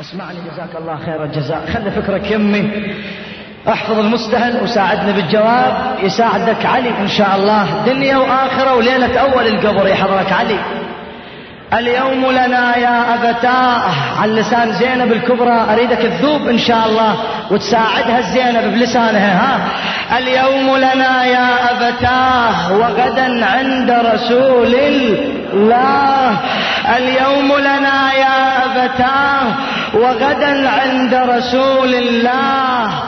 اسمعني جزاك الله خير الجزاء. خلي فكرك يمي احفظ المستهل وساعدني بالجواب. يساعدك علي إن شاء الله. دنيا وآخرة وليلة أول القبر يا حضرك علي. اليوم لنا يا أبتاه على لسان زينب الكبرى أريدك تذوب إن شاء الله وتساعدها الزينب بلسانها ها؟ اليوم لنا يا أبتاه وغدا عند رسول الله. اليوم لنا يا أبتاه وغدا عند رسول الله.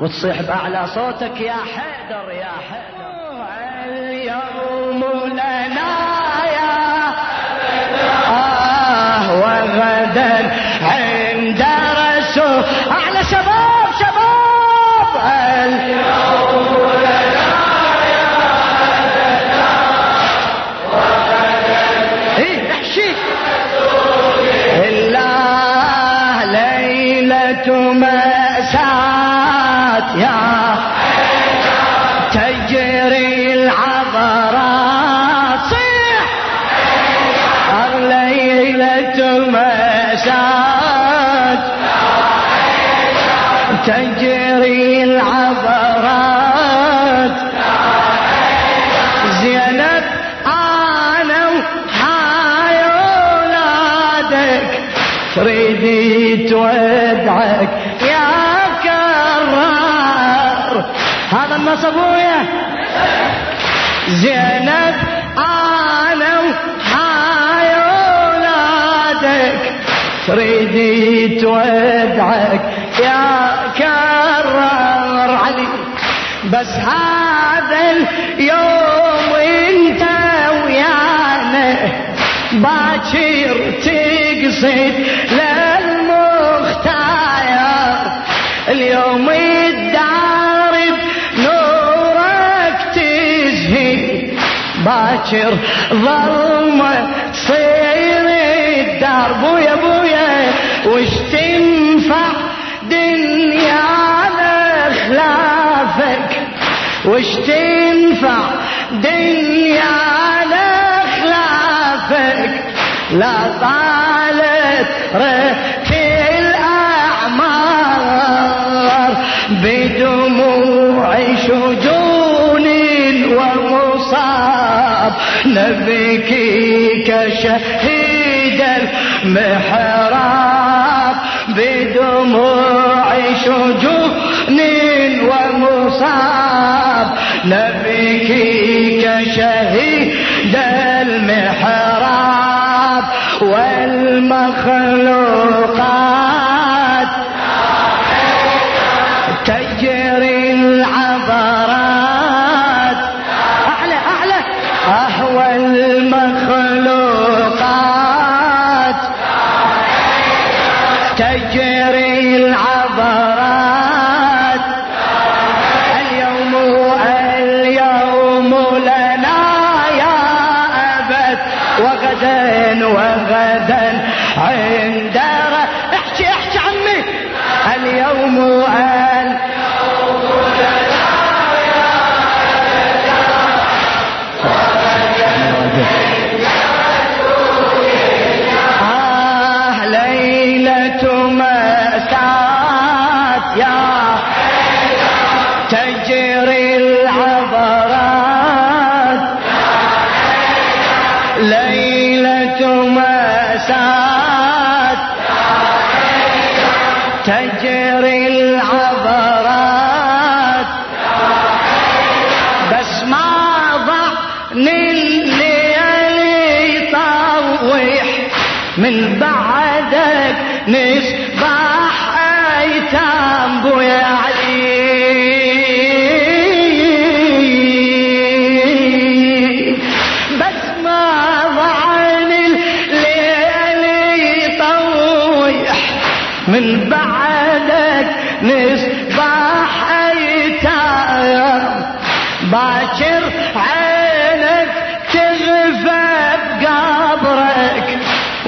وتصيح بأعلى صوتك يا حيدر يا حيدر. تودعك يا كرار. هذا النص ابويا زينب أنا وحاي أولادك. تريدي تودعك يا كرار علي. بس هذا اليوم انت ويانا. باكر تقصد باكر ظلمة تصير الدار بويا بويا وش تنفع دنيا خلافك وش تنفع دنيا خلافك لا طالت ريت الأعمار بدموع شجون ومصاب نبيك كشهيد المحراب بدموع شجون ومصاب. نبيك كشهيد المحراب والمخلوقات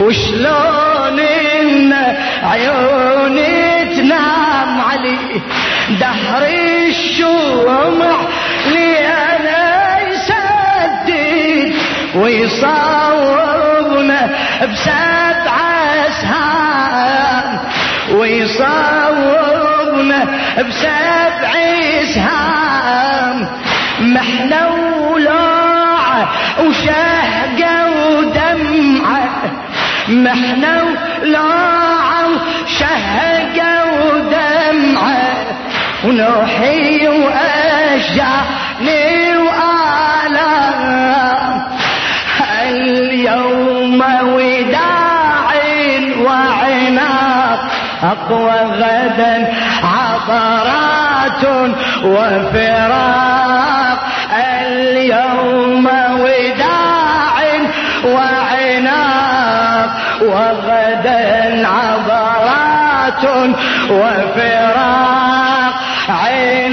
وشلون ان عيوني تنام علي. دهر الشمع لي أنا يسدد. ويصاوبنا بسبع أسهام. ويصوبنا بسبع سهام محنة ولوعة وشهقة محنة ولوعة وشهقة ودمعة ونوحي وأشجعني وآلام اليوم وداع وعناق. أقوى غدا عبرات وفراق. اليوم وغدا عبرات وفراق. عند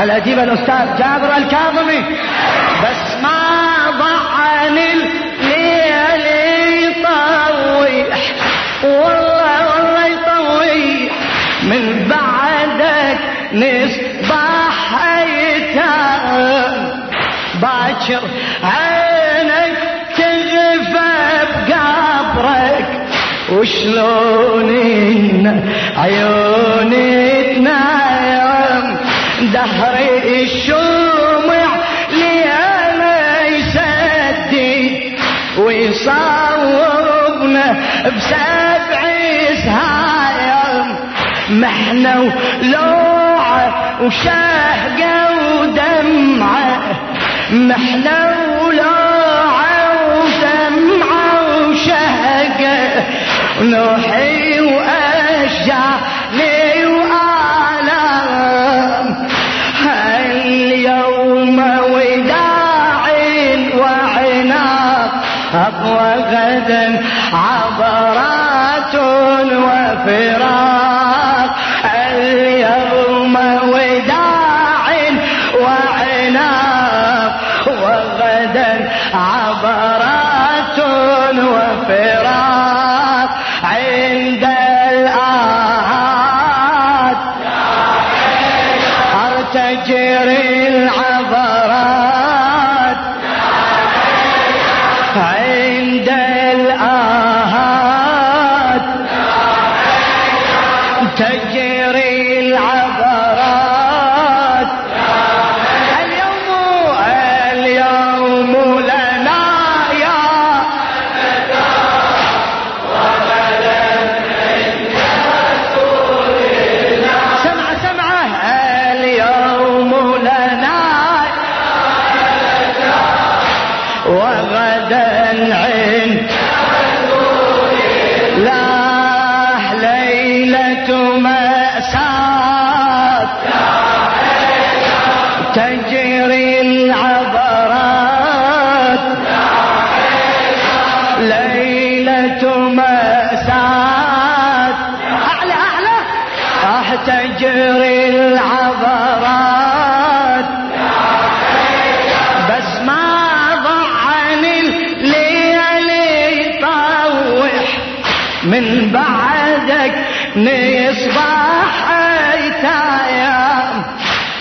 الأديب الأستاذ جابر الكاظمي؟ بس ما ضعن الليل يطويح والله والله يطويح. من بعدك نصبح ايتام باكر عينك تغفى بقبرك. وشلون بسبع سهايم محنة ولوعة وشهقة ودمعة. محنة ولوعة ودمعة وشهقة ونوحي وأشجعني عبرات وفراق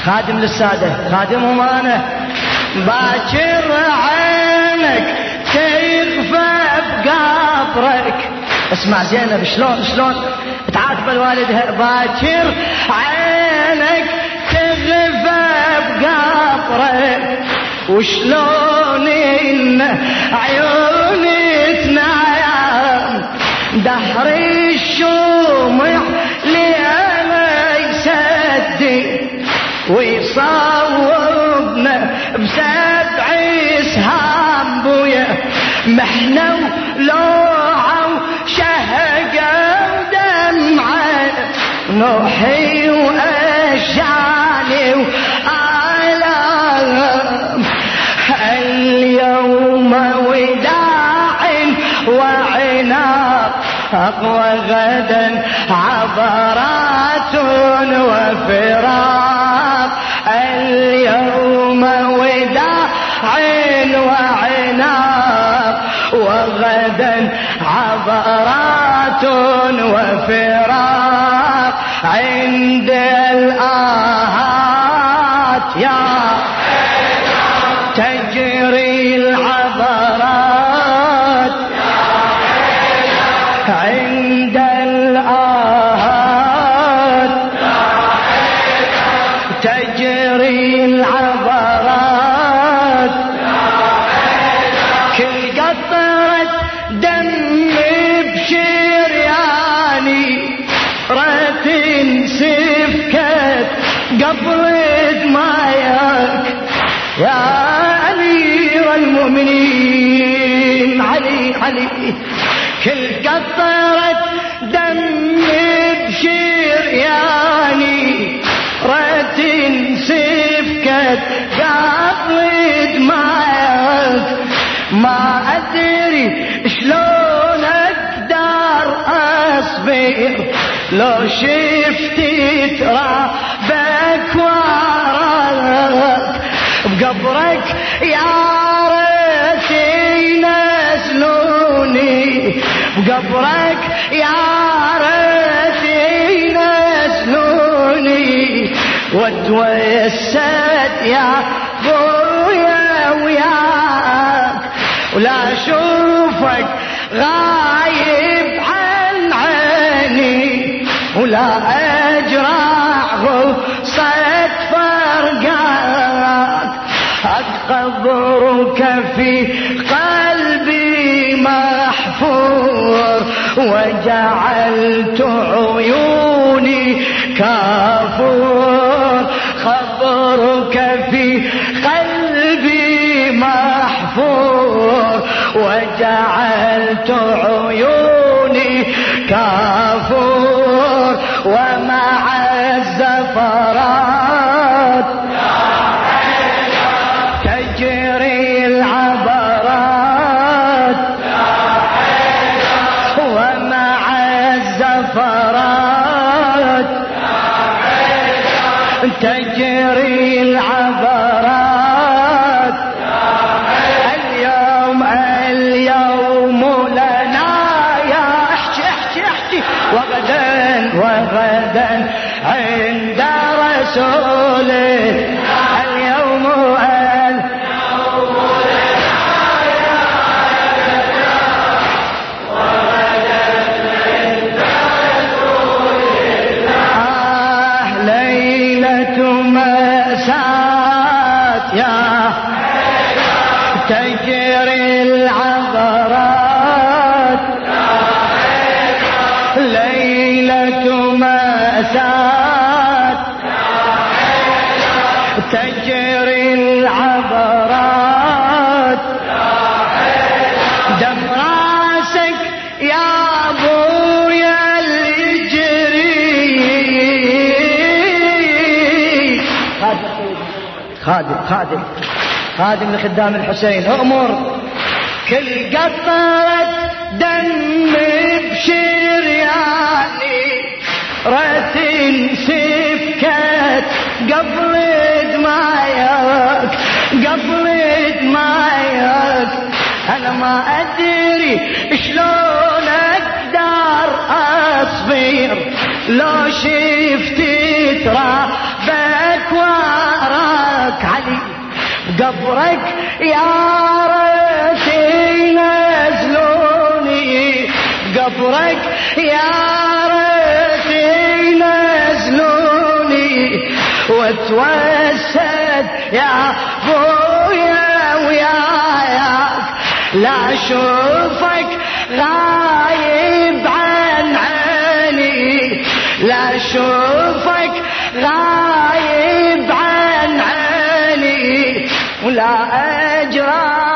خادم للسادة خادم أمانة باكر عينك تغفى بقبرك. اسمع زينب شلون شلون؟ تعاتب الوالدها باكر عينك تغفى بقبرك. وشلون عيوني تنام. دهر الشمع ليالي يسدي. ويصوبنا بسبع سهام بويا. محنا ولوعة وشهقة ودمعة. نوحي وأشعاني وآلام. اليوم وداع وعناق. أقوى غدا عبرات وفراق. اليوم وداع وعناق وغدا عبرات وفراق عند الآهات. يا تجري بقبرك يا ريت ينزلوني واتوسد يا ابويا وياك. ولا أشوفك غايب عن عيني. ولا اجرع غصة فرقاك. قبرك في قلبي وجعلت عيوني كافور. خبرك في قلبي محفور. وجعلت عيوني كافور. ومع الزفرات تجري مأساة تجري العبرات. دم راسك يا ابويا اللي يجري خادم. خادم. خادم لخدام الحسين. أمر. كل قطرة قبل دمايك قبل دمايك أنا ما أدري شلون أقدر أصبر. لو شفتي ترابك وراك علي قبرك يا ريت ينزلوني قبرك يا ريت ينزلوني واتوسد يا أبويا وياك. لا أشوفك غايب عن عيني. لا أشوفك غايب عن عيني. ولا اجرع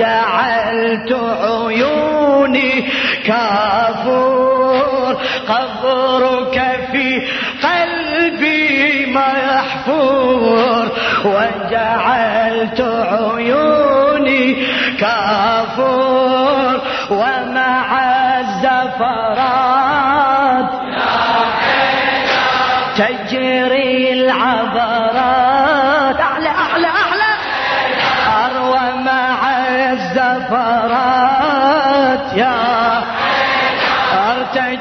وجعلت عيوني كافور قبرك في قلبي محفور وجعلت عيوني كافور ومع الزفرات تجري العبرات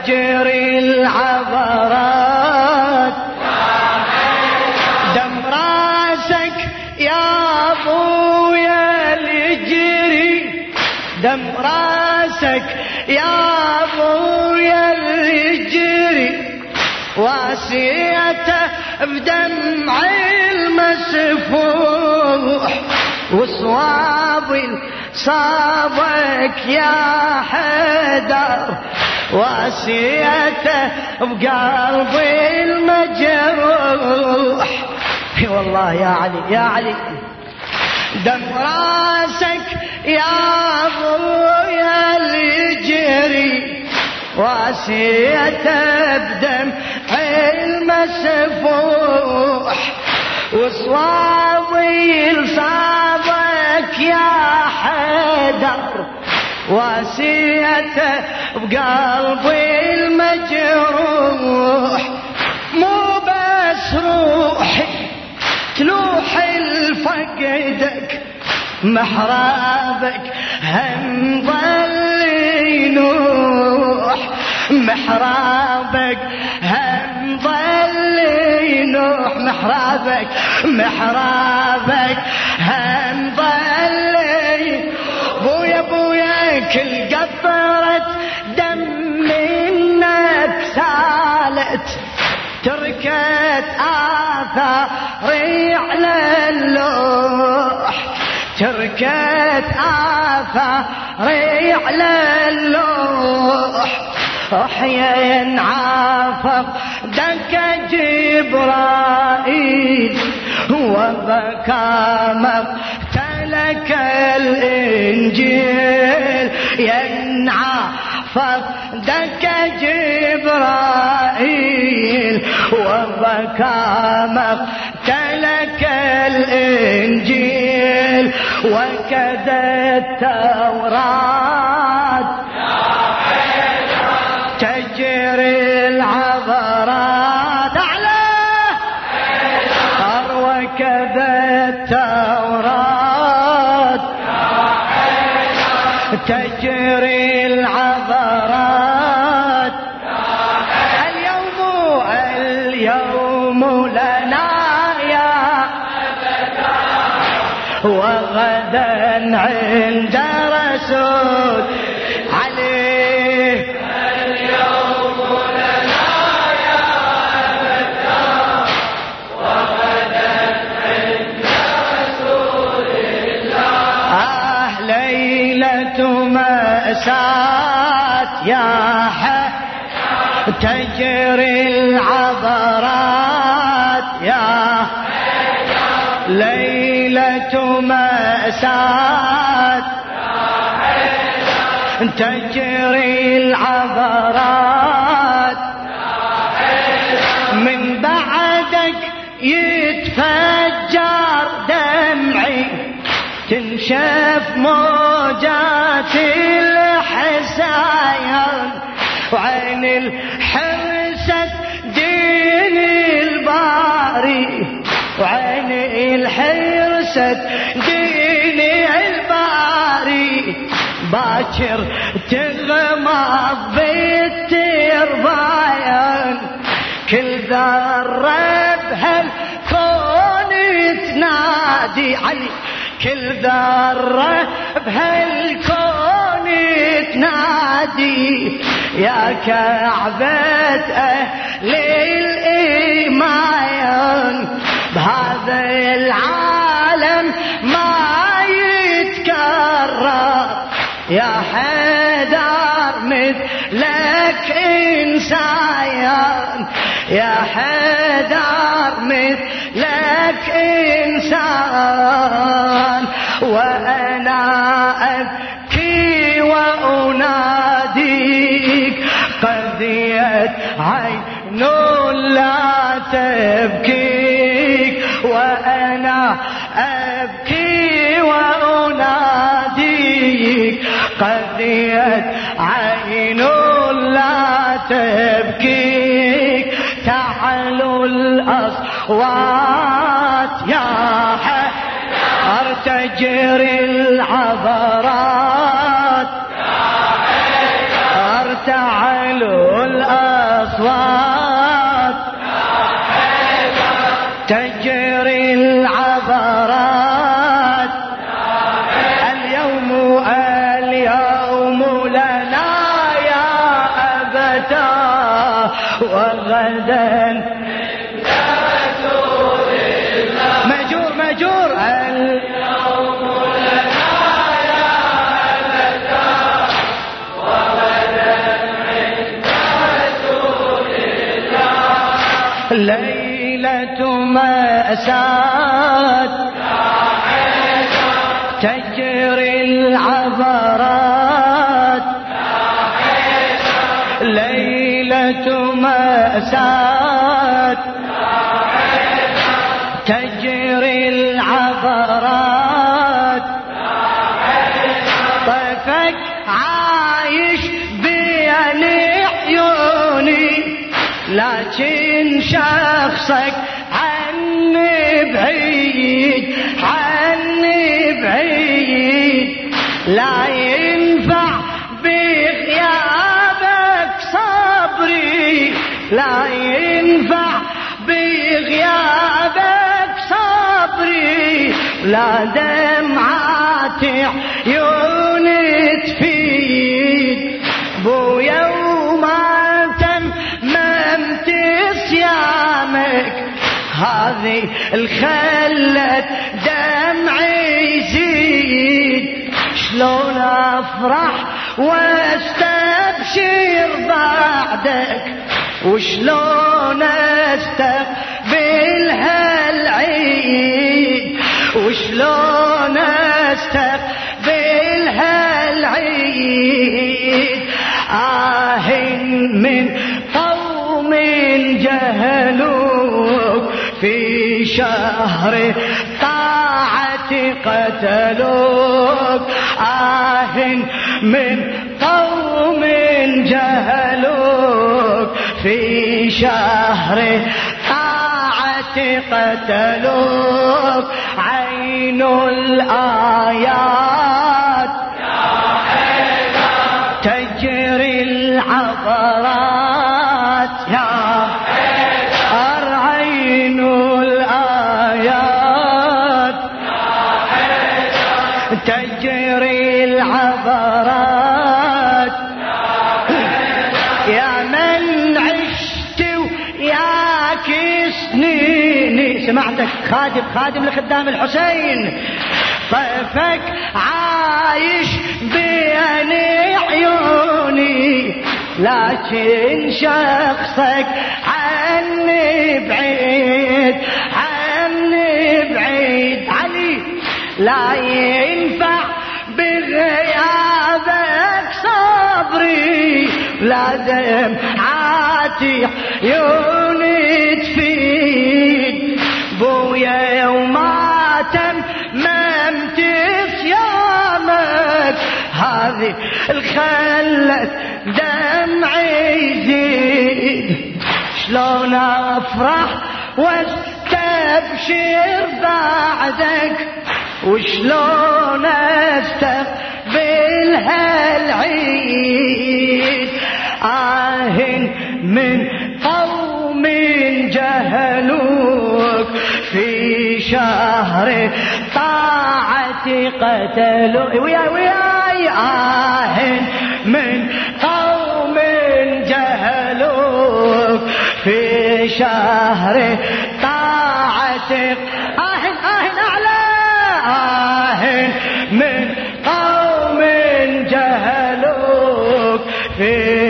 تجري العبرات. دم راسك يا أبويا الجري دم راسك يا أبويا الجري واسيته بدمع المسفوح. وصواب صابك يا حدر واسيته بقلبي المجروح. والله يا علي يا علي. دم راسك يا أبويا يجري. واسيته بدم المسفوح. وصواوي صابك يا حدر واسيته بقلبي المجروح. مو بس روحي تلوح الفقدك محرابك هم ظل ينوح محرابك هم ظل ينوح محرابك محرابك هم ظل كل قطرة دم منك سالت تركت آثاري على اللوح. تركت آثاري على اللوح. أحيا عافق دك جبرائيل وبكى مقتلك الإنجيل. ينعفق دك جبرائيل وبكى مقتلك الإنجيل وكذا التوراة. وغدا عند رسول عليه آه ليلة مأساة يا حي. تجري العبرات يا ليلة مأساة تجري العبرات. من بعدك يتفجر دمعي. تنشف موجات الحساين وعين الحرسة دين الباري. وعين الحرسة دين الباري باكر تغمض بالترباين كل ذرة بهالكون تنادي علي. كل ذرة بهالكون تنادي يا كعبة أهل الإيمان بهذا العالم يا حيدر مثلك إنسان. يا حيدر مثلك إنسان. وأنا أبكي وأناديك. قضيت عين لا تبكيك تبكيك. تعلوا الأصوات يا حي. أرتجري العبرات. وغدا مجور مجور ليلة مأساة تجري العبرات. ليلة مأساة شخصك عني بعيد عني بعيد لا ينفع بغيابك صبري. لا ينفع بغيابك صبري. لا دمعات عيوني تفيد. بويا صيامك هذه الخلت دمعي يزيد. شلون أفرح وأستبشر بعدك؟ وشلون أستقبل هالعيد؟ وشلون أستقبل هالعيد؟ آه من قوم جهلوك في شهر طاعة قتلوك آه من قوم جهلوك. في شهر طاعة قتلوك عين الآيات خادم خادم لخدام الحسين. طيفك عايش بين عيوني لكن شخصك عني بعيد عني بعيد. علي لا ينفع بغيابك صبري. لا دمعاتي عيوني تفيد. بويا وما تممت صيامك هذه الخلت دمعي يزيد. شلون أفرح واستبشر بعدك؟ وشلون أستقبل هالعيد؟ آه من قوم جهلوك في شهر طاعتي قتلوا وياي وياي آه من قوم جهلوا في شهر طاعتك آه آه أعلى آه من قوم جهلوك. في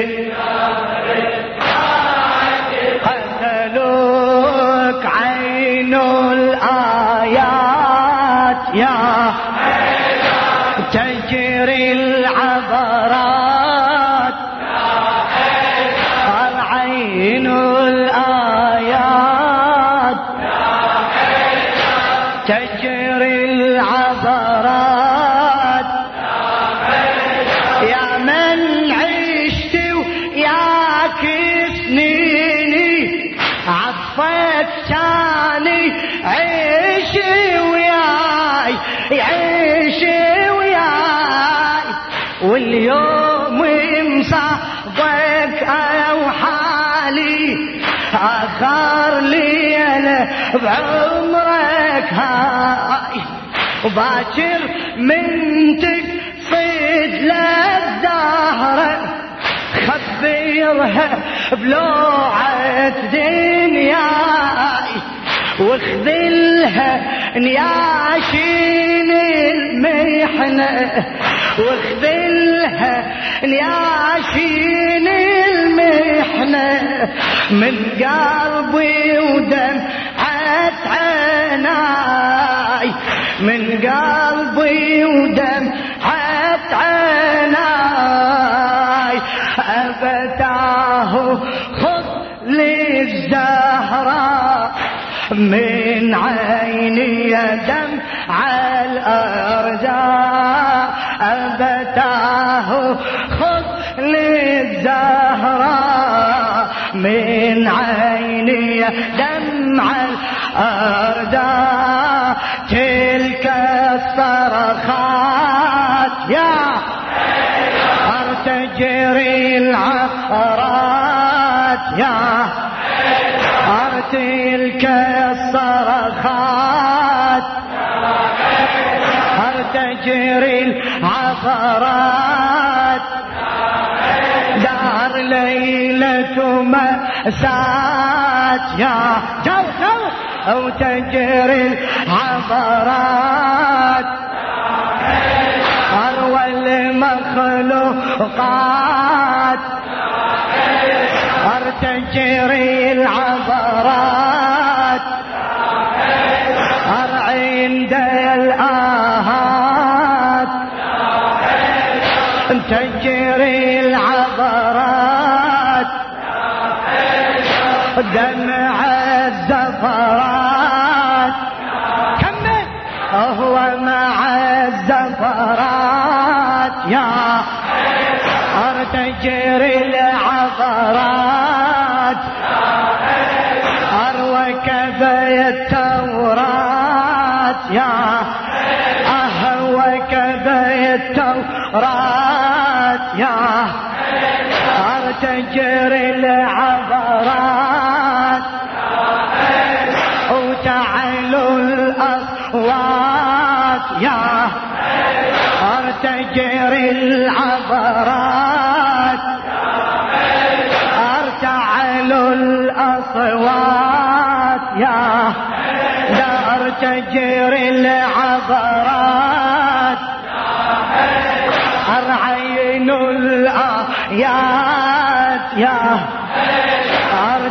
واليوم مصابك أو حالي أخر ليلة بعمرك هاي. وباكر من تقصد للدهر خبرها بلوعة دنياي. واخذلها نياشين المحنة واخذلها نياشين المحنة من قلبي ودمعة عيناي. من قلبي ودمعة عيناي. أبتاه خذ لي الزهراء من عيني دمع الأرجاء أبتاه خذ لي الزهراء من عيني دمع الأرجاء تلك الصرخات يا تجري العقرات يا تلك الصرخات تجري العقرات دار ليلة مأساة يا جو جو. أو تجري العبرات. أروى المخلوقات. تجري العبرات. تجري العبرات. دمع الزفرات. كمل. هو مع الزفرات. يا تجري العبرات. تجري العبرات. وتعلو الأصوات يا تجري العبرات. ارتعلوا الأصوات يا دار تجري العبرات. يا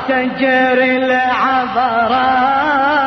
تجري العبرات.